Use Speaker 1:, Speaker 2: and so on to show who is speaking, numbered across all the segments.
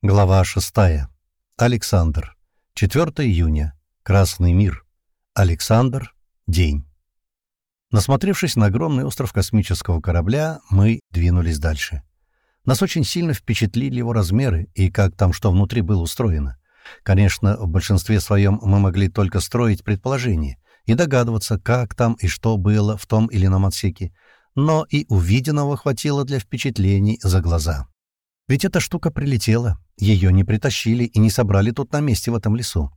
Speaker 1: Глава 6. Александр. 4 июня. Красный мир. Александр. День. Насмотревшись на огромный остров космического корабля, мы двинулись дальше. Нас очень сильно впечатлили его размеры и как там что внутри было устроено. Конечно, в большинстве своем мы могли только строить предположения и догадываться, как там и что было в том или ином отсеке, но и увиденного хватило для впечатлений за глаза. Ведь эта штука прилетела, ее не притащили и не собрали тут на месте в этом лесу.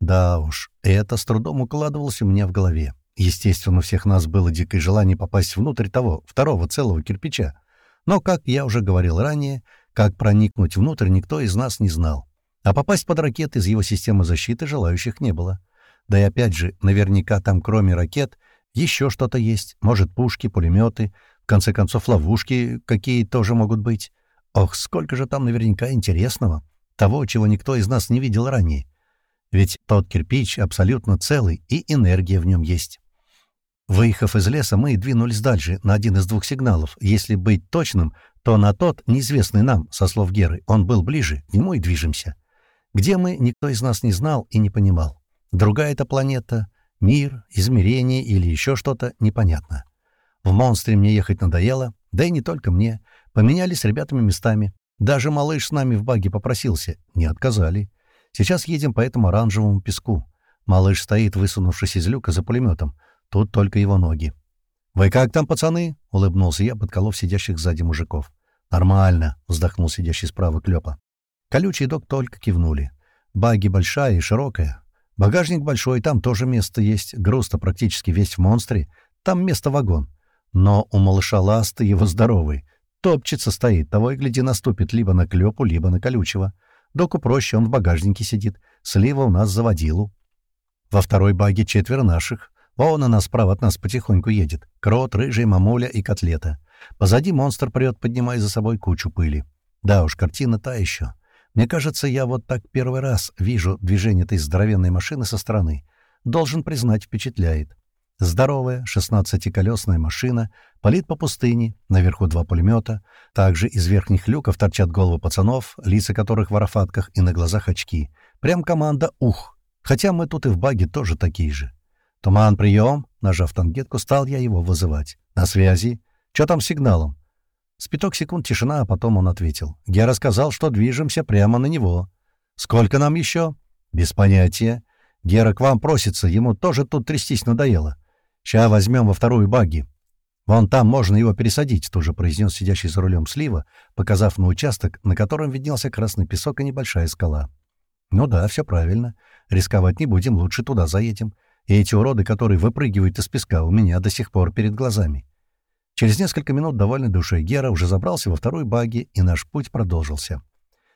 Speaker 1: Да уж, это с трудом укладывалось у меня в голове. Естественно, у всех нас было дикое желание попасть внутрь того, второго целого кирпича. Но, как я уже говорил ранее, как проникнуть внутрь никто из нас не знал. А попасть под ракеты из его системы защиты желающих не было. Да и опять же, наверняка там кроме ракет еще что-то есть. Может, пушки, пулеметы, в конце концов, ловушки какие тоже могут быть. Ох, сколько же там наверняка интересного, того, чего никто из нас не видел ранее. Ведь тот кирпич абсолютно целый, и энергия в нем есть. Выехав из леса, мы двинулись дальше, на один из двух сигналов. Если быть точным, то на тот, неизвестный нам, со слов Геры, он был ближе, к нему и движемся. Где мы, никто из нас не знал и не понимал. Другая это планета, мир, измерение или еще что-то непонятно. В монстре мне ехать надоело, да и не только мне — Поменялись с ребятами местами. Даже малыш с нами в баге попросился. Не отказали. Сейчас едем по этому оранжевому песку. Малыш стоит, высунувшись из люка за пулеметом. Тут только его ноги. «Вы как там, пацаны?» — улыбнулся я, подколов сидящих сзади мужиков. «Нормально», — вздохнул сидящий справа Клёпа. Колючий док только кивнули. Баги большая и широкая. Багажник большой, там тоже место есть. Груз-то практически весь в монстре. Там место вагон. Но у малыша ласты его здоровый. Топчется стоит, того и гляди наступит либо на клёпу, либо на колючего. Доку проще, он в багажнике сидит. Слива у нас заводилу. Во второй баге четверо наших. Вон она справа от нас потихоньку едет. Крот, рыжий, мамуля и котлета. Позади монстр прет, поднимая за собой кучу пыли. Да уж, картина та еще. Мне кажется, я вот так первый раз вижу движение этой здоровенной машины со стороны. Должен признать, впечатляет. Здоровая, шестнадцатиколесная машина палит по пустыне, наверху два пулемета. Также из верхних люков торчат головы пацанов, лица которых в арафатках и на глазах очки. Прям команда «Ух!» Хотя мы тут и в баге тоже такие же. «Туман, прием!» Нажав тангетку, стал я его вызывать. «На связи. Чё там с сигналом?» С пяток секунд тишина, а потом он ответил. «Гера сказал, что движемся прямо на него». «Сколько нам еще?» «Без понятия. Гера к вам просится, ему тоже тут трястись надоело. Ща возьмем во вторую багги. Вон там можно его пересадить», — тоже произнес сидящий за рулем слива, показав на участок, на котором виднелся красный песок и небольшая скала. «Ну да, все правильно. Рисковать не будем, лучше туда заедем. И эти уроды, которые выпрыгивают из песка, у меня до сих пор перед глазами». Через несколько минут довольный душой Гера уже забрался во вторую багги, и наш путь продолжился.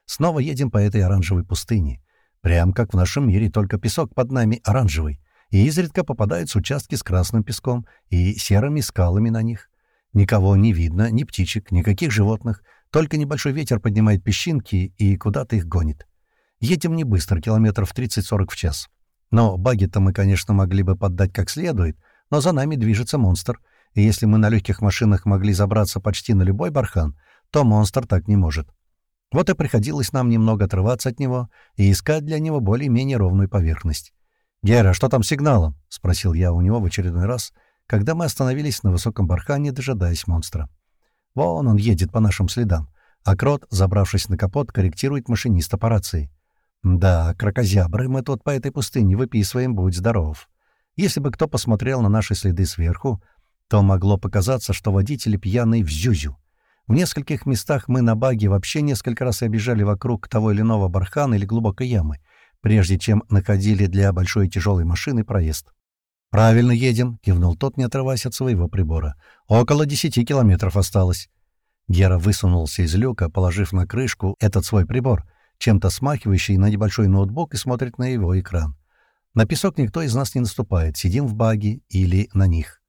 Speaker 1: Снова едем по этой оранжевой пустыне. Прям как в нашем мире, только песок под нами оранжевый и изредка попадаются участки с красным песком и серыми скалами на них. Никого не видно, ни птичек, никаких животных, только небольшой ветер поднимает песчинки и куда-то их гонит. Едем не быстро, километров 30-40 в час. Но баги-то мы, конечно, могли бы поддать как следует, но за нами движется монстр, и если мы на легких машинах могли забраться почти на любой бархан, то монстр так не может. Вот и приходилось нам немного отрываться от него и искать для него более-менее ровную поверхность. «Гера, что там с сигналом?» — спросил я у него в очередной раз, когда мы остановились на высоком бархане, дожидаясь монстра. «Вон он едет по нашим следам, а Крот, забравшись на капот, корректирует машиниста по рации. Да, крокозябры мы тут по этой пустыне выписываем, будь здоров. Если бы кто посмотрел на наши следы сверху, то могло показаться, что водители пьяный в зюзю. В нескольких местах мы на баге вообще несколько раз обижали вокруг того или иного бархана или глубокой ямы — прежде чем находили для большой тяжелой машины проезд. «Правильно едем», — кивнул тот, не отрываясь от своего прибора. «Около десяти километров осталось». Гера высунулся из люка, положив на крышку этот свой прибор, чем-то смахивающий на небольшой ноутбук и смотрит на его экран. На песок никто из нас не наступает, сидим в баге или на них.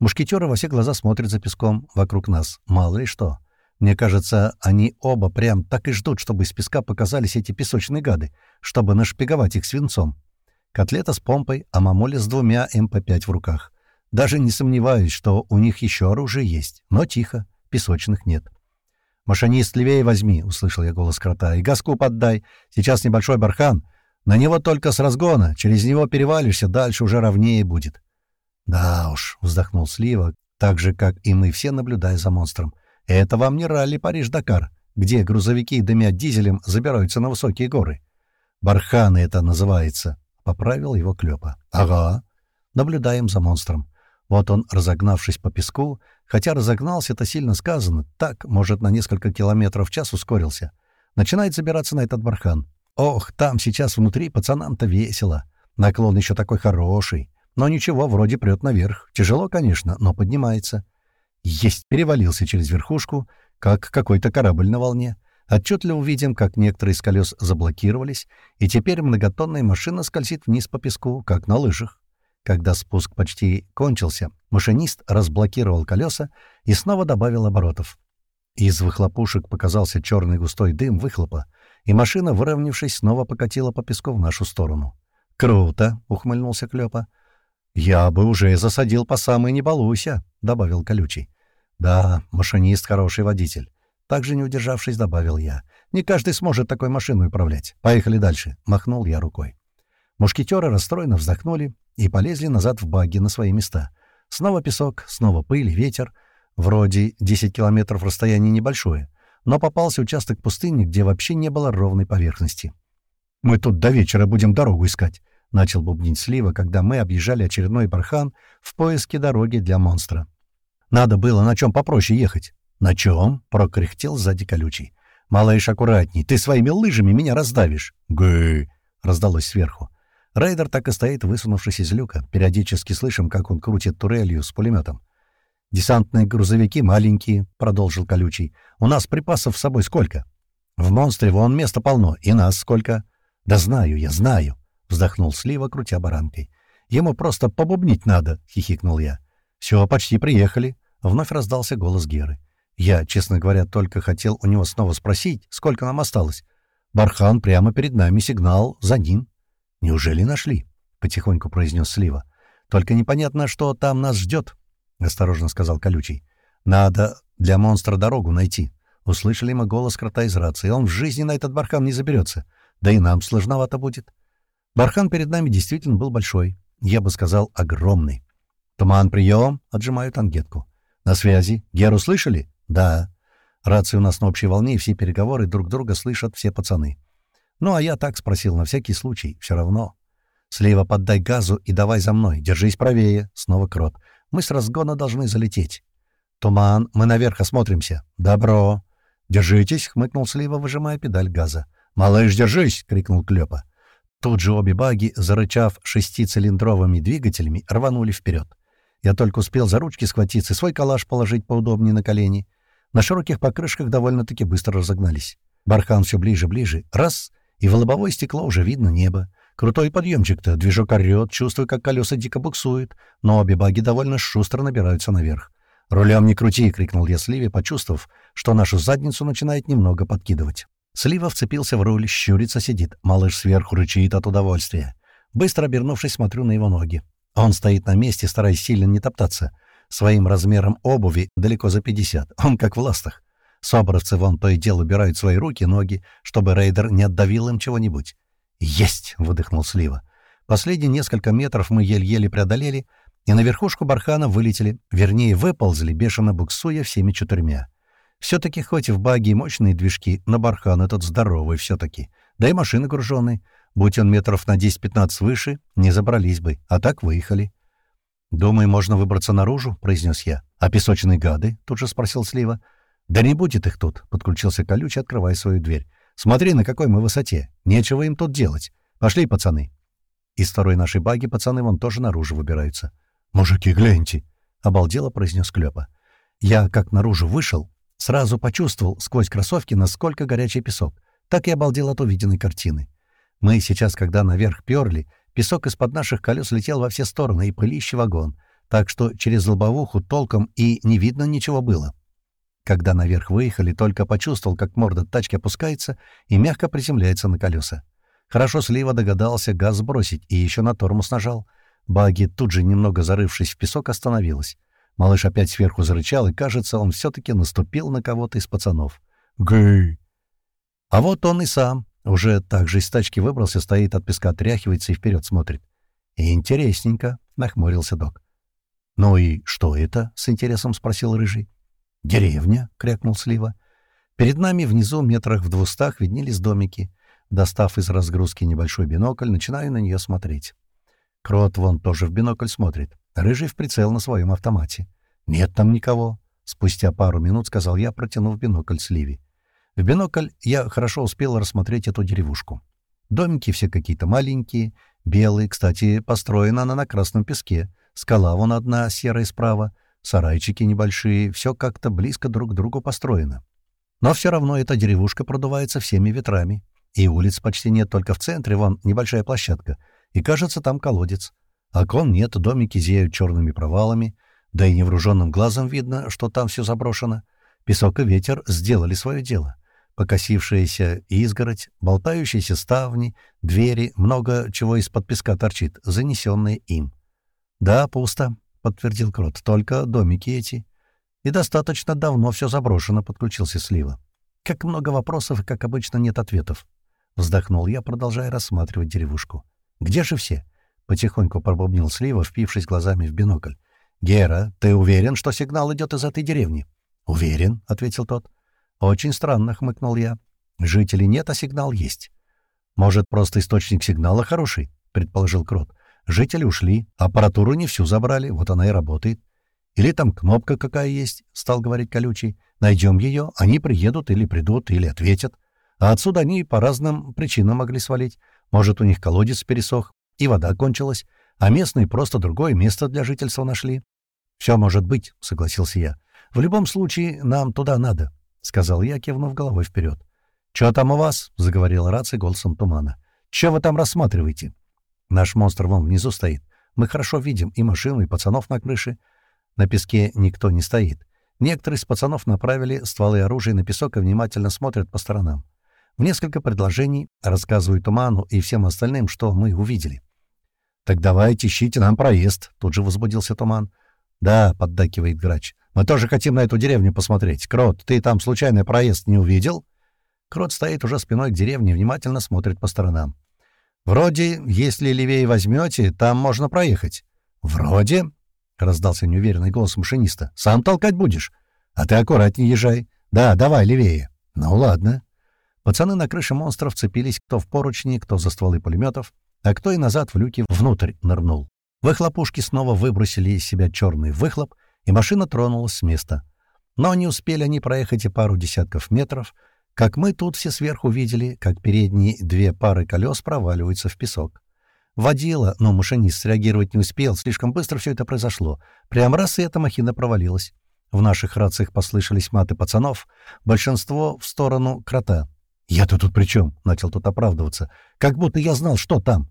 Speaker 1: Мушкетеры во все глаза смотрят за песком вокруг нас, мало ли что. Мне кажется, они оба прям так и ждут, чтобы из песка показались эти песочные гады, чтобы нашпиговать их свинцом. Котлета с помпой, а мамуля с двумя МП-5 в руках. Даже не сомневаюсь, что у них еще оружие есть, но тихо, песочных нет. «Машинист левее возьми», — услышал я голос крота, — «и газку поддай. Сейчас небольшой бархан. На него только с разгона. Через него перевалишься, дальше уже ровнее будет». «Да уж», — вздохнул Слива, так же, как и мы все, наблюдая за монстром. «Это вам не ралли Париж-Дакар, где грузовики, дымя дизелем, забираются на высокие горы. Барханы это называется», — поправил его Клёпа. «Ага». Наблюдаем за монстром. Вот он, разогнавшись по песку, хотя разогнался, это сильно сказано, так, может, на несколько километров в час ускорился, начинает забираться на этот бархан. Ох, там сейчас внутри пацанам-то весело. Наклон еще такой хороший. Но ничего, вроде прет наверх. Тяжело, конечно, но поднимается. Есть, перевалился через верхушку, как какой-то корабль на волне. Отчетливо увидим, как некоторые из колес заблокировались, и теперь многотонная машина скользит вниз по песку, как на лыжах. Когда спуск почти кончился, машинист разблокировал колеса и снова добавил оборотов. Из выхлопушек показался черный густой дым выхлопа, и машина, выровнявшись, снова покатила по песку в нашу сторону. «Круто!» — ухмыльнулся Клёпа. «Я бы уже засадил по самой не балуйся», — добавил Колючий. «Да, машинист хороший водитель». Также не удержавшись, добавил я. «Не каждый сможет такой машиной управлять. Поехали дальше», — махнул я рукой. Мушкетеры расстроенно вздохнули и полезли назад в багги на свои места. Снова песок, снова пыль, ветер. Вроде 10 километров расстояние небольшое, но попался участок пустыни, где вообще не было ровной поверхности. «Мы тут до вечера будем дорогу искать», — начал бубнить Слива, когда мы объезжали очередной бархан в поиске дороги для монстра. «Надо было на чем попроще ехать». «На чем?» — прокряхтел сзади колючий. «Малыш, аккуратней, ты своими лыжами меня раздавишь». «Гы!» — раздалось сверху. Рейдер так и стоит, высунувшись из люка. Периодически слышим, как он крутит турелью с пулеметом. «Десантные грузовики маленькие», — продолжил Колючий. «У нас припасов с собой сколько?» «В монстре вон места полно. И нас сколько?» «Да знаю я, знаю», — вздохнул Слива, крутя баранкой. «Ему просто побубнить надо», — хихикнул я. «Все, почти приехали», — вновь раздался голос Геры. Я, честно говоря, только хотел у него снова спросить, сколько нам осталось. Бархан прямо перед нами сигнал за ним. «Неужели нашли?» — потихоньку произнес Слива. «Только непонятно, что там нас ждет», — осторожно сказал Колючий. «Надо для монстра дорогу найти». Услышали мы голос крота из рации. «Он в жизни на этот бархан не заберется. Да и нам сложновато будет». Бархан перед нами действительно был большой. Я бы сказал, огромный. «Туман, прием!» — отжимают ангетку. «На связи. Геру слышали?» «Да». Рации у нас на общей волне, и все переговоры друг друга слышат все пацаны. Ну, а я так спросил, на всякий случай, все равно. Слева поддай газу и давай за мной, держись правее. Снова крот. Мы с разгона должны залететь. Туман, мы наверх осмотримся. Добро. Держитесь, хмыкнул Слива, выжимая педаль газа. «Малыш, держись!» — крикнул Клёпа. Тут же обе баги, зарычав шестицилиндровыми двигателями, рванули вперед. Я только успел за ручки схватиться и свой калаш положить поудобнее на колени. На широких покрышках довольно-таки быстро разогнались. Бархан все ближе-ближе. Раз и в лобовое стекло уже видно небо. Крутой подъемчик-то, движок орёт, чувствую, как колеса дико буксуют, но обе баги довольно шустро набираются наверх. «Рулем не крути!» — крикнул я Сливе, почувствовав, что нашу задницу начинает немного подкидывать. Слива вцепился в руль, щурится сидит. Малыш сверху рычит от удовольствия. Быстро обернувшись, смотрю на его ноги. Он стоит на месте, стараясь сильно не топтаться. Своим размером обуви далеко за 50. Он как в ластах. Соборовцы вон то и дело убирают свои руки, ноги, чтобы рейдер не отдавил им чего-нибудь. «Есть!» — выдохнул Слива. Последние несколько метров мы еле-еле преодолели, и на верхушку бархана вылетели, вернее, выползли, бешено буксуя всеми четырьмя. Все-таки хоть в баги и мощные движки, но бархан этот здоровый все-таки. Да и машины груженные. Будь он метров на 10-15 выше, не забрались бы, а так выехали. «Думаю, можно выбраться наружу», — произнес я. «А песочные гады?» — тут же спросил Слива. «Да не будет их тут», — подключился колючий, открывая свою дверь. «Смотри, на какой мы высоте. Нечего им тут делать. Пошли, пацаны». Из второй нашей баги пацаны вон тоже наружу выбираются. «Мужики, гляньте!» — обалдело произнес Клёпа. Я, как наружу вышел, сразу почувствовал сквозь кроссовки, насколько горячий песок. Так и обалдел от увиденной картины. Мы сейчас, когда наверх перли, песок из-под наших колес летел во все стороны и пылище вагон, так что через лобовуху толком и не видно ничего было. Когда наверх выехали, только почувствовал, как морда тачки опускается и мягко приземляется на колеса. Хорошо Слива догадался газ сбросить и еще на тормоз нажал. Баги, тут же немного зарывшись в песок, остановилась. Малыш опять сверху зарычал, и, кажется, он все-таки наступил на кого-то из пацанов. Гы. А вот он и сам. Уже так же из тачки выбрался, стоит от песка, отряхивается и вперед смотрит. «Интересненько», — нахмурился док. «Ну и что это?» — с интересом спросил Рыжий. «Деревня», — крякнул Слива. Перед нами внизу, метрах в двустах, виднелись домики. Достав из разгрузки небольшой бинокль, начинаю на нее смотреть. Крот вон тоже в бинокль смотрит. Рыжий в прицел на своем автомате. «Нет там никого», — спустя пару минут сказал я, протянув бинокль Сливи. В бинокль я хорошо успел рассмотреть эту деревушку. Домики все какие-то маленькие, белые, кстати, построена она на красном песке. Скала вон одна, серая справа, сарайчики небольшие, все как-то близко друг к другу построено. Но все равно эта деревушка продувается всеми ветрами. И улиц почти нет, только в центре вон небольшая площадка. И кажется, там колодец. Окон нет, домики зеют черными провалами. Да и невооруженным глазом видно, что там все заброшено. Песок и ветер сделали свое дело. Покосившаяся изгородь, болтающиеся ставни, двери, много чего из-под песка торчит, занесенные им. «Да, пусто», — подтвердил Крот, — «только домики эти». «И достаточно давно все заброшено», — подключился Слива. «Как много вопросов и, как обычно, нет ответов». Вздохнул я, продолжая рассматривать деревушку. «Где же все?» — потихоньку пробубнил Слива, впившись глазами в бинокль. «Гера, ты уверен, что сигнал идет из этой деревни?» «Уверен», — ответил тот. «Очень странно», — хмыкнул я. «Жителей нет, а сигнал есть». «Может, просто источник сигнала хороший?» — предположил Крот. «Жители ушли, аппаратуру не всю забрали, вот она и работает. Или там кнопка какая есть, — стал говорить колючий. Найдем ее, они приедут или придут, или ответят. А отсюда они по разным причинам могли свалить. Может, у них колодец пересох, и вода кончилась, а местные просто другое место для жительства нашли. «Все может быть», — согласился я. «В любом случае, нам туда надо», — сказал я, кивнув головой вперед. «Че там у вас?» — заговорил рация голосом тумана. «Че вы там рассматриваете?» «Наш монстр вон внизу стоит. Мы хорошо видим и машину, и пацанов на крыше. На песке никто не стоит. Некоторые из пацанов направили стволы оружия на песок и внимательно смотрят по сторонам. В несколько предложений рассказывают Туману и всем остальным, что мы увидели. «Так давайте ищите нам проезд», — тут же возбудился Туман. «Да», — поддакивает Грач. «Мы тоже хотим на эту деревню посмотреть. Крот, ты там случайно проезд не увидел?» Крот стоит уже спиной к деревне и внимательно смотрит по сторонам. «Вроде, если левее возьмете, там можно проехать». «Вроде?» — раздался неуверенный голос машиниста. «Сам толкать будешь? А ты аккуратнее езжай. Да, давай, левее». «Ну ладно». Пацаны на крыше монстров цепились кто в поручни, кто за стволы пулеметов, а кто и назад в люки внутрь нырнул. Выхлопушки снова выбросили из себя черный выхлоп, и машина тронулась с места. Но не успели они проехать и пару десятков метров, как мы тут все сверху видели, как передние две пары колес проваливаются в песок. Водила, но машинист среагировать не успел, слишком быстро все это произошло. Прям раз и эта махина провалилась. В наших рациях послышались маты пацанов, большинство в сторону крота. «Я-то тут при чем?» — начал тут оправдываться. «Как будто я знал, что там».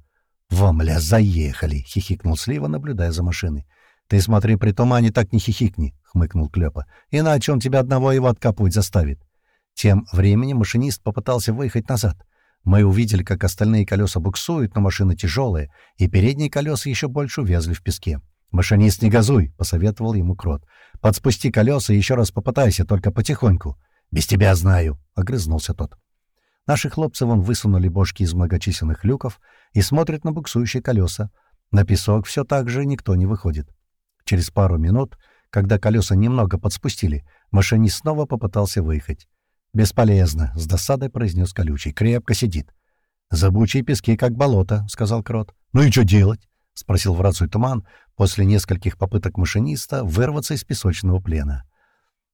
Speaker 1: «Вамля, заехали!» — хихикнул Слива, наблюдая за машиной. «Ты смотри, при тумане так не хихикни!» — хмыкнул Клёпа. «Иначе он тебя одного его откапывать заставит». Тем временем машинист попытался выехать назад. Мы увидели, как остальные колеса буксуют, но машина тяжелая, и передние колеса еще больше увязли в песке. «Машинист, не газуй!» — посоветовал ему Крот. «Подспусти колеса и еще раз попытайся, только потихоньку». «Без тебя знаю!» — огрызнулся тот. Наши хлопцы вон высунули бошки из многочисленных люков и смотрят на буксующие колеса. На песок все так же никто не выходит. Через пару минут, когда колеса немного подспустили, машинист снова попытался выехать. «Бесполезно», — с досадой произнес колючий. «Крепко сидит». «Забучие пески, как болото», — сказал Крот. «Ну и что делать?» — спросил в рацию Туман после нескольких попыток машиниста вырваться из песочного плена.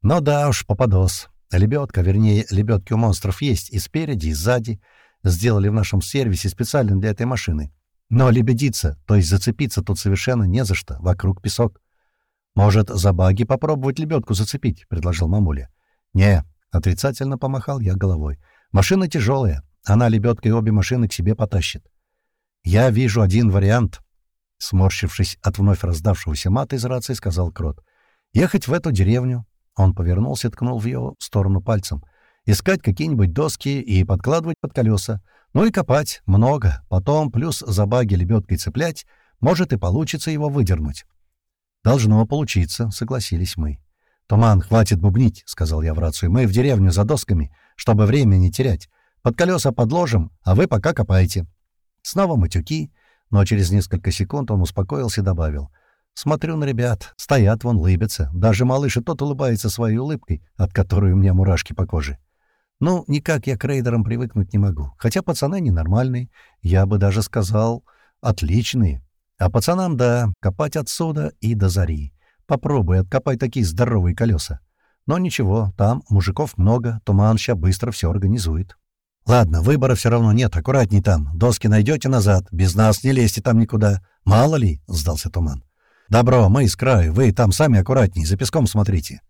Speaker 1: «Ну да уж, попадос. Лебедка, вернее, лебедки у монстров есть и спереди, и сзади. Сделали в нашем сервисе специально для этой машины. Но лебедиться, то есть зацепиться тут совершенно не за что, вокруг песок. «Может, за баги попробовать лебедку зацепить?» — предложил мамуля. «Не, Отрицательно помахал я головой. «Машина тяжелая. Она лебедкой обе машины к себе потащит». «Я вижу один вариант», — сморщившись от вновь раздавшегося мата из рации, сказал Крот. «Ехать в эту деревню». Он повернулся и ткнул в ее сторону пальцем. «Искать какие-нибудь доски и подкладывать под колеса. Ну и копать. Много. Потом плюс за баги лебедкой цеплять. Может и получится его выдернуть». «Должно получиться», — согласились мы. «Туман, хватит бубнить», — сказал я в рацию. «Мы в деревню за досками. чтобы время не терять. Под колеса подложим, а вы пока копайте». Снова матюки, но через несколько секунд он успокоился и добавил. «Смотрю на ребят. Стоят вон, лыбятся. Даже малыш и тот улыбается своей улыбкой, от которой у меня мурашки по коже. Ну, никак я к рейдерам привыкнуть не могу. Хотя пацаны ненормальные. Я бы даже сказал, отличные. А пацанам, да, копать отсюда и до зари. Попробуй откопай такие здоровые колеса. Но ничего, там мужиков много, туман ща быстро все организует. Ладно, выбора все равно нет, аккуратней там. Доски найдете назад, без нас не лезьте там никуда. Мало ли, — сдался туман. Добро, мы из краю, вы там сами аккуратней, за песком смотрите.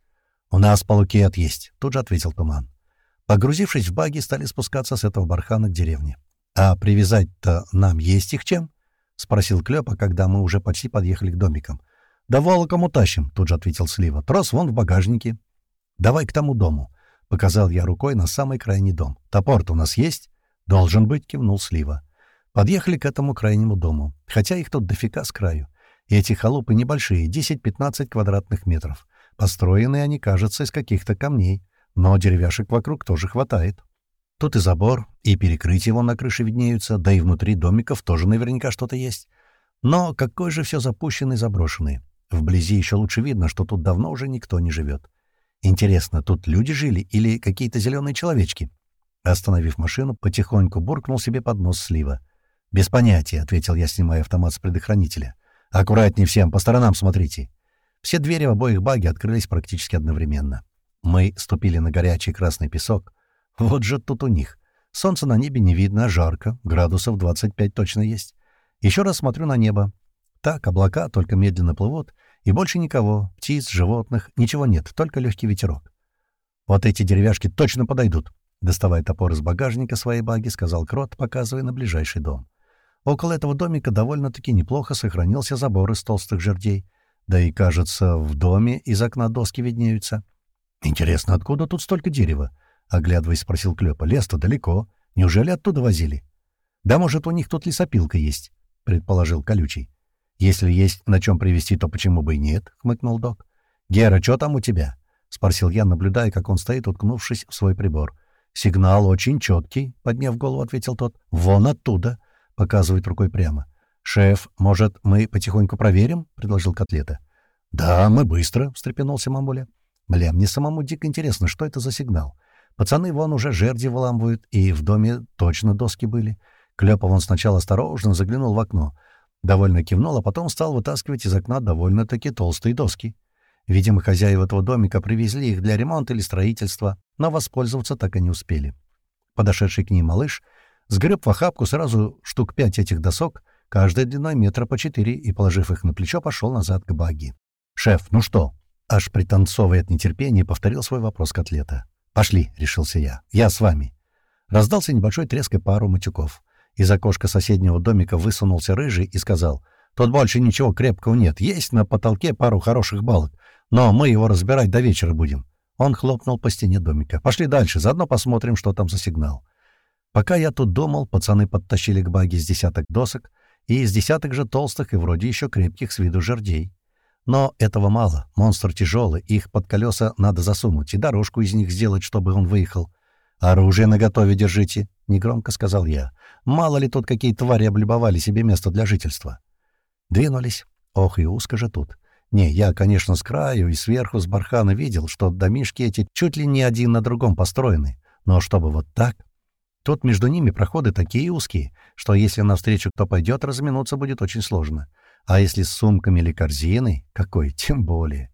Speaker 1: У нас полукет есть, — тут же ответил туман. Погрузившись в баги, стали спускаться с этого бархана к деревне. «А привязать-то нам есть их чем?» — спросил Клёпа, когда мы уже почти подъехали к домикам. «Да волоком утащим», — тут же ответил Слива. «Трос вон в багажнике». «Давай к тому дому», — показал я рукой на самый крайний дом. «Топор-то у нас есть?» «Должен быть», — кивнул Слива. Подъехали к этому крайнему дому, хотя их тут дофига с краю. Эти халупы небольшие, 10-15 квадратных метров. Построенные они, кажется, из каких-то камней. Но деревяшек вокруг тоже хватает. Тут и забор, и перекрытие вон на крыше виднеются, да и внутри домиков тоже наверняка что-то есть. Но какой же все запущенный и заброшенный. Вблизи еще лучше видно, что тут давно уже никто не живет. Интересно, тут люди жили или какие-то зеленые человечки? Остановив машину, потихоньку буркнул себе под нос слива. «Без понятия», — ответил я, снимая автомат с предохранителя. «Аккуратнее всем, по сторонам смотрите». Все двери в обоих баги открылись практически одновременно. Мы ступили на горячий красный песок. Вот же тут у них. Солнца на небе не видно, жарко, градусов 25 точно есть. Еще раз смотрю на небо. Так, облака только медленно плывут, и больше никого, птиц, животных, ничего нет, только легкий ветерок. «Вот эти деревяшки точно подойдут», — доставая топор из багажника своей баги, сказал Крот, показывая на ближайший дом. Около этого домика довольно-таки неплохо сохранился забор из толстых жердей. Да и, кажется, в доме из окна доски виднеются. «Интересно, откуда тут столько дерева?» — оглядываясь, спросил Клёпа. «Лес-то далеко. Неужели оттуда возили?» «Да, может, у них тут лесопилка есть», — предположил Колючий. «Если есть на чем привезти, то почему бы и нет?» — хмыкнул док. «Гера, что там у тебя?» — спросил я, наблюдая, как он стоит, уткнувшись в свой прибор. «Сигнал очень четкий», — подняв голову, ответил тот. «Вон оттуда», — показывает рукой прямо. «Шеф, может, мы потихоньку проверим?» — предложил Котлета. «Да, мы быстро», — встрепенулся мамуля. Бля, мне самому дико интересно, что это за сигнал. Пацаны вон уже жерди выламывают, и в доме точно доски были. Клёпов он сначала осторожно заглянул в окно. Довольно кивнул, а потом стал вытаскивать из окна довольно-таки толстые доски. Видимо, хозяева этого домика привезли их для ремонта или строительства, но воспользоваться так и не успели. Подошедший к ним малыш сгреб в охапку сразу штук пять этих досок, каждая длиной метра по четыре, и, положив их на плечо, пошел назад к багги. «Шеф, ну что?» Аж пританцовывая от нетерпения, повторил свой вопрос котлета. «Пошли», — решился я. «Я с вами». Раздался небольшой треск и пару матюков. Из окошка соседнего домика высунулся рыжий и сказал, «Тут больше ничего крепкого нет. Есть на потолке пару хороших балок, но мы его разбирать до вечера будем». Он хлопнул по стене домика. «Пошли дальше, заодно посмотрим, что там за сигнал». Пока я тут думал, пацаны подтащили к баге с десяток досок и из десяток же толстых и вроде еще крепких с виду жердей. Но этого мало. Монстр тяжелый, их под колеса надо засунуть и дорожку из них сделать, чтобы он выехал. «Оружие наготове держите», — негромко сказал я. «Мало ли тут какие твари облюбовали себе место для жительства». Двинулись. Ох, и узко же тут. Не, я, конечно, с краю и сверху с бархана видел, что домишки эти чуть ли не один на другом построены. Но чтобы вот так... Тут между ними проходы такие узкие, что если навстречу кто пойдет, разминуться будет очень сложно. А если с сумками или корзиной, какой, тем более.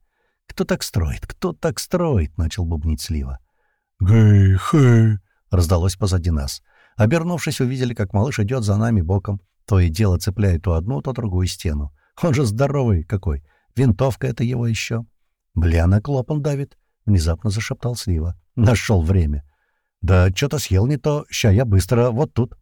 Speaker 1: «Кто так строит? Кто так строит?» — начал бубнить Слива. «Гэй-хэй!» — раздалось позади нас. Обернувшись, увидели, как малыш идет за нами боком. То и дело цепляет то одну, то другую стену. Он же здоровый какой. Винтовка это его еще. «Бля, на клопан давит!» — внезапно зашептал Слива. «Нашел время!» «Да что-то съел не то. Ща я быстро вот тут».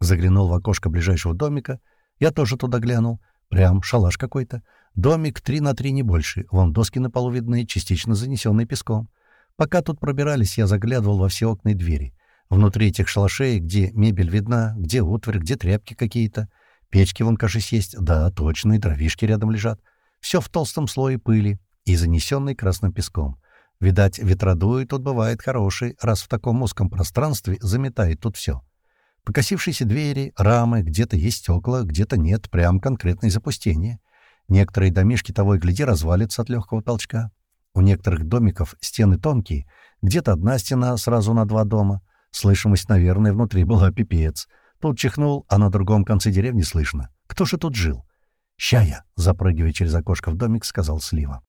Speaker 1: Заглянул в окошко ближайшего домика. Я тоже туда глянул. Прям шалаш какой-то. Домик три на три не больше. Вон доски на полу видны, частично занесенные песком. Пока тут пробирались, я заглядывал во все окна и двери. Внутри этих шалашей, где мебель видна, где утварь, где тряпки какие-то. Печки вон, кажется, есть. Да, точно, и дровишки рядом лежат. Все в толстом слое пыли и занесенной красным песком. Видать, ветродуй тут бывает хороший, раз в таком узком пространстве заметает тут все. Покосившиеся двери, рамы, где-то есть стекла, где-то нет, прям конкретное запустение. Некоторые домишки того и гляди развалятся от легкого толчка. У некоторых домиков стены тонкие, где-то одна стена сразу на два дома. Слышимость, наверное, внутри была пипец. Тут чихнул, а на другом конце деревни слышно. Кто же тут жил? «Ща я!» — запрыгивая через окошко в домик, сказал Слива.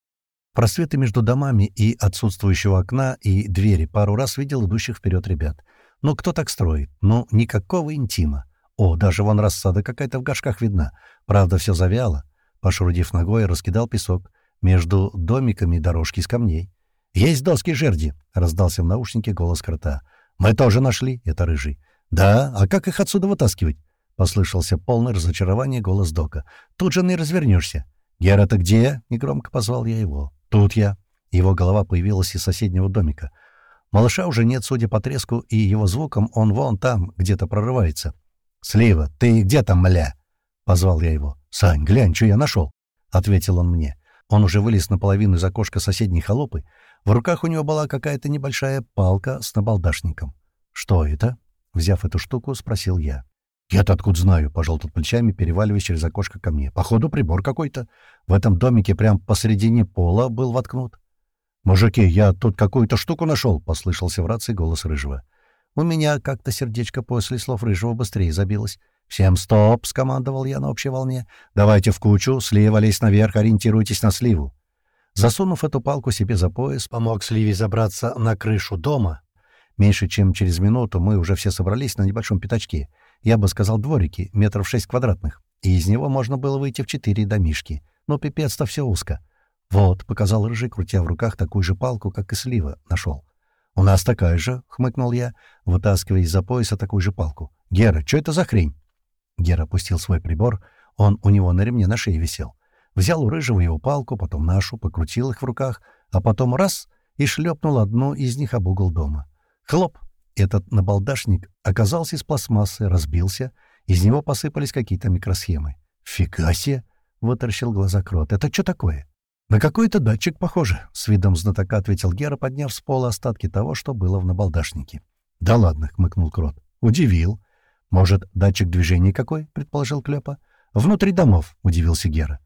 Speaker 1: Просветы между домами и отсутствующего окна и двери пару раз видел идущих вперед ребят. Ну, кто так строит? Ну, никакого интима. О, даже вон рассада какая-то в горшках видна. Правда, все завяло. Пошурудив ногой, раскидал песок. Между домиками дорожки из камней. «Есть доски жерди!» — раздался в наушнике голос крота. «Мы тоже нашли!» — это рыжий. «Да? А как их отсюда вытаскивать?» — послышался полный разочарование голос Дока. «Тут же не развернешься!» «Гера, ты где?» — негромко позвал я его. «Тут я». Его голова появилась из соседнего домика. Малыша уже нет, судя по треску и его звукам, он вон там, где-то прорывается. «Слива, ты где там, мля?» — позвал я его. «Сань, глянь, что я нашел», — ответил он мне. Он уже вылез наполовину из окошка соседней холопы. В руках у него была какая-то небольшая палка с набалдашником. «Что это?» — взяв эту штуку, спросил я. «Я-то откуда знаю?» — пожал тут плечами, переваливаясь через окошко ко мне. «Походу, прибор какой-то. В этом домике прям посередине пола был воткнут». «Мужики, я тут какую-то штуку нашел!» — послышался в рации голос Рыжего. У меня как-то сердечко после слов Рыжего быстрее забилось. «Всем стоп!» — скомандовал я на общей волне. «Давайте в кучу, слива лезь наверх, ориентируйтесь на сливу». Засунув эту палку себе за пояс, помог сливе забраться на крышу дома. Меньше чем через минуту мы уже все собрались на небольшом пятачке — я бы сказал, дворики, метров шесть квадратных, и из него можно было выйти в четыре домишки. Но пипец-то все узко. «Вот», — показал Рыжий, крутя в руках такую же палку, как и слива, нашел. «У нас такая же», — хмыкнул я, вытаскивая из-за пояса такую же палку. «Гера, что это за хрень?» Гера опустил свой прибор, он у него на ремне на шее висел. Взял у Рыжего его палку, потом нашу, покрутил их в руках, а потом раз — и шлепнул одну из них об угол дома. Хлоп! Этот набалдашник оказался из пластмассы, разбился, из него посыпались какие-то микросхемы. «Фига себе!» — вытаращил глаза Крот. «Это что такое?» «На какой-то датчик похоже», — с видом знатока ответил Гера, подняв с пола остатки того, что было в набалдашнике. «Да ладно», — хмыкнул Крот. «Удивил. Может, датчик движения какой?» — предположил Клёпа. «Внутри домов», — удивился Гера.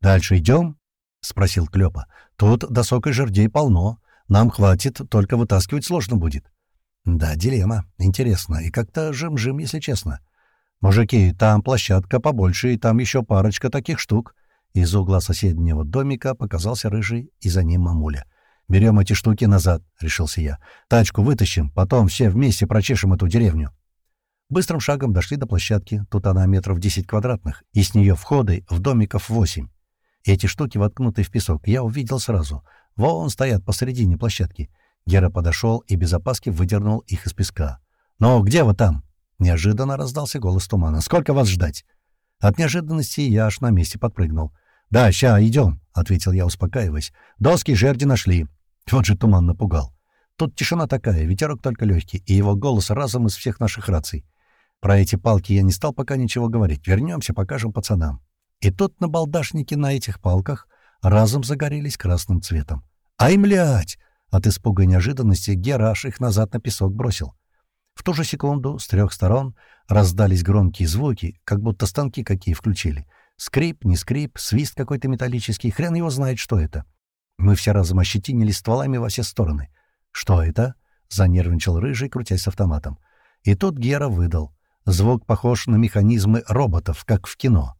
Speaker 1: «Дальше идем?» — спросил Клёпа. «Тут досок и жердей полно. Нам хватит, только вытаскивать сложно будет». Да, дилемма. Интересно. И как-то жим-жим, если честно. Мужики, там площадка побольше, и там еще парочка таких штук. Из угла соседнего домика показался рыжий, и за ним мамуля. «Берем эти штуки назад», — решился я. «Тачку вытащим, потом все вместе прочешем эту деревню». Быстрым шагом дошли до площадки, тут она метров десять квадратных, и с нее входы в домиков восемь. Эти штуки воткнуты в песок я увидел сразу. Вон стоят посередине площадки. Гера подошел и без опаски выдернул их из песка. «Ну, где вы там?» Неожиданно раздался голос тумана. «Сколько вас ждать?» От неожиданности я аж на месте подпрыгнул. «Да, ща, идем», — ответил я, успокаиваясь. «Доски жерди нашли». Вот же туман напугал. Тут тишина такая, ветерок только легкий, и его голос разом из всех наших раций. Про эти палки я не стал пока ничего говорить. Вернемся, покажем пацанам. И тут на балдашнике на этих палках разом загорелись красным цветом. «Ай, млять!» От испуга и неожиданности Гераш их назад на песок бросил. В ту же секунду с трех сторон раздались громкие звуки, как будто станки какие включили. Скрип, не скрип, свист какой-то металлический, хрен его знает, что это. Мы все разом ощетинились стволами во все стороны. «Что это?» — занервничал Рыжий, крутясь с автоматом. И тут Гера выдал. Звук похож на механизмы роботов, как в кино.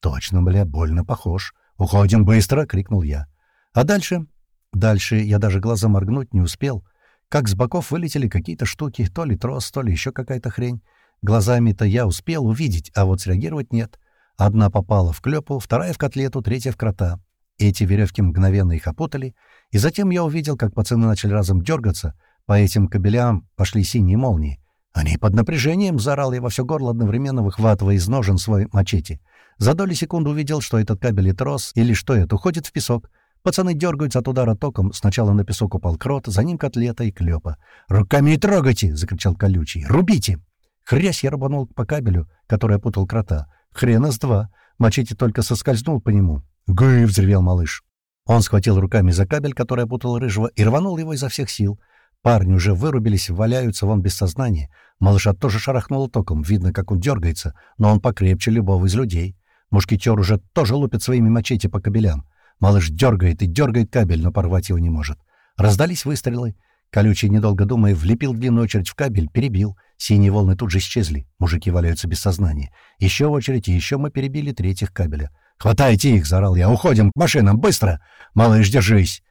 Speaker 1: «Точно, бля, больно похож. Уходим быстро!» — крикнул я. А дальше Дальше я даже глаза моргнуть не успел. Как с боков вылетели какие-то штуки, то ли трос, то ли еще какая-то хрень. Глазами-то я успел увидеть, а вот среагировать нет. Одна попала в клепу, вторая в котлету, третья в крота. Эти веревки мгновенно их опутали, и затем я увидел, как пацаны начали разом дергаться. По этим кабелям пошли синие молнии. Они под напряжением, заорал я во все горло, одновременно выхватывая из ножен свой мачете. За доли секунды увидел, что этот кабель и трос, или что это, уходит в песок. Пацаны дергаются от удара током. Сначала на песок упал крот, за ним котлета и клёпа. «Руками трогайте!» — закричал колючий. «Рубите!» Хрясь я рванул по кабелю, который опутал крота. Хрена с два. Мачете только соскользнул по нему. «Гы!» — взревел малыш. Он схватил руками за кабель, который опутал Рыжего, и рванул его изо всех сил. Парни уже вырубились, валяются вон без сознания. Малыша тоже шарахнуло током, видно, как он дергается, но он покрепче любого из людей. Мушкетер уже тоже лупит своими мачете по кабелям. Малыш дергает и дергает кабель, но порвать его не может. Раздались выстрелы. Колючий, недолго думая, влепил длинную очередь в кабель, перебил. Синие волны тут же исчезли. Мужики валяются без сознания. Еще очередь, и еще мы перебили третьих кабеля. «Хватайте их!» — заорал я. «Уходим к машинам! Быстро! Малыш, держись!»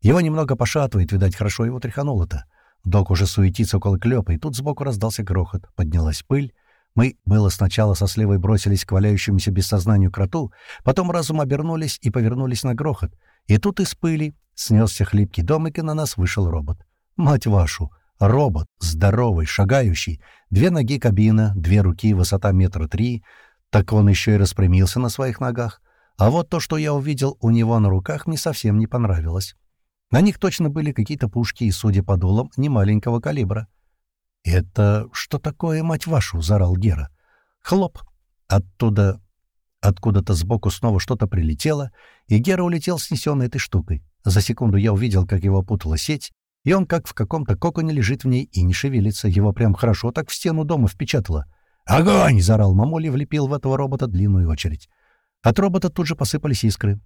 Speaker 1: Его немного пошатывает, видать, хорошо его тряхануло-то. Док уже суетится около клёпа, и тут сбоку раздался грохот. Поднялась пыль. Мы было сначала со сливой бросились к валяющемуся без сознания кроту, потом разум обернулись и повернулись на грохот. И тут из пыли снесся хлипкий домик, и на нас вышел робот. Мать вашу! Робот, здоровый, шагающий, две ноги кабина, две руки, высота метра три, так он еще и распрямился на своих ногах. А вот то, что я увидел у него на руках, мне совсем не понравилось. На них точно были какие-то пушки и, судя по дулам, немаленького калибра. «Это что такое, мать вашу?» — заорал Гера. «Хлоп!» Оттуда, откуда-то сбоку снова что-то прилетело, и Гера улетел снесенной этой штукой. За секунду я увидел, как его опутала сеть, и он как в каком-то коконе лежит в ней и не шевелится. Его прям хорошо так в стену дома впечатало. «Огонь!» — заорал мамули и влепил в этого робота длинную очередь. От робота тут же посыпались искры.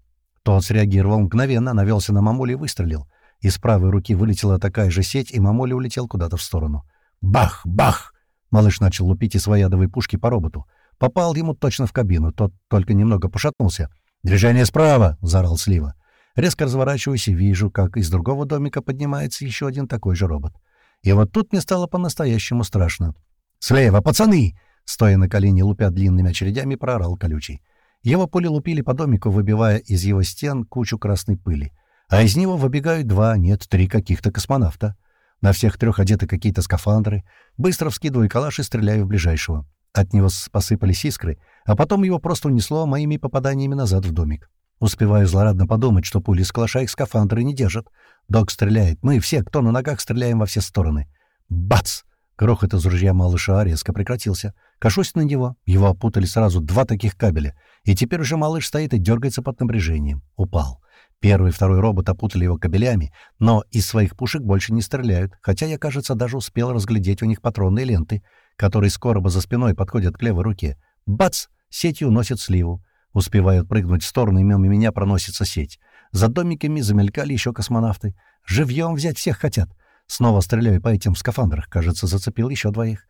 Speaker 1: Тот среагировал мгновенно, навелся на мамули и выстрелил. Из правой руки вылетела такая же сеть, и мамули улетел куда-то в сторону. Бах! Бах! Малыш начал лупить из своей ядовой пушки по роботу. Попал ему точно в кабину, тот только немного пошатнулся. «Движение справа!» — заорал Слива. Резко разворачиваюсь и вижу, как из другого домика поднимается еще один такой же робот. И вот тут мне стало по-настоящему страшно. «Слева, пацаны!» — стоя на колени, лупя длинными очередями, проорал колючий. Его пули лупили по домику, выбивая из его стен кучу красной пыли. А из него выбегают два, нет, три каких-то космонавта. На всех трех одеты какие-то скафандры. Быстро вскидываю калаш и стреляю в ближайшего. От него посыпались искры, а потом его просто унесло моими попаданиями назад в домик. Успеваю злорадно подумать, что пули с калаша их скафандры не держат. Док стреляет. Мы все, кто на ногах, стреляем во все стороны. Бац! Грохот из ружья малыша резко прекратился. Кашусь на него. Его опутали сразу два таких кабеля. И теперь уже малыш стоит и дергается под напряжением. Упал. Первый и второй робот опутали его кабелями, но из своих пушек больше не стреляют, хотя я, кажется, даже успел разглядеть у них патронные ленты, которые с короба за спиной подходят к левой руке. Бац! Сетью носят сливу. Успевают прыгнуть в сторону, и мимо меня проносится сеть. За домиками замелькали еще космонавты. Живьем взять всех хотят. Снова стреляю по этим скафандрах. Кажется, зацепил еще двоих.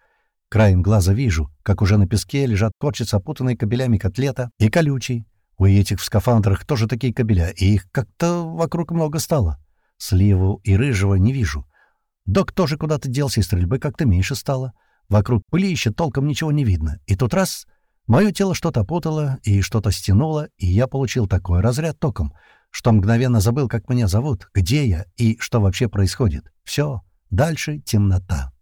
Speaker 1: Краем глаза вижу, как уже на песке лежат корчатся опутанные кабелями котлета и колючий. У этих в скафандрах тоже такие кабеля, и их как-то вокруг много стало. Сливу и рыжего не вижу. Док тоже куда-то делся, и стрельбы как-то меньше стало. Вокруг пыли еще толком ничего не видно. И тут раз — мое тело что-то путало и что-то стянуло, и я получил такой разряд током, что мгновенно забыл, как меня зовут, где я и что вообще происходит. Все, дальше темнота.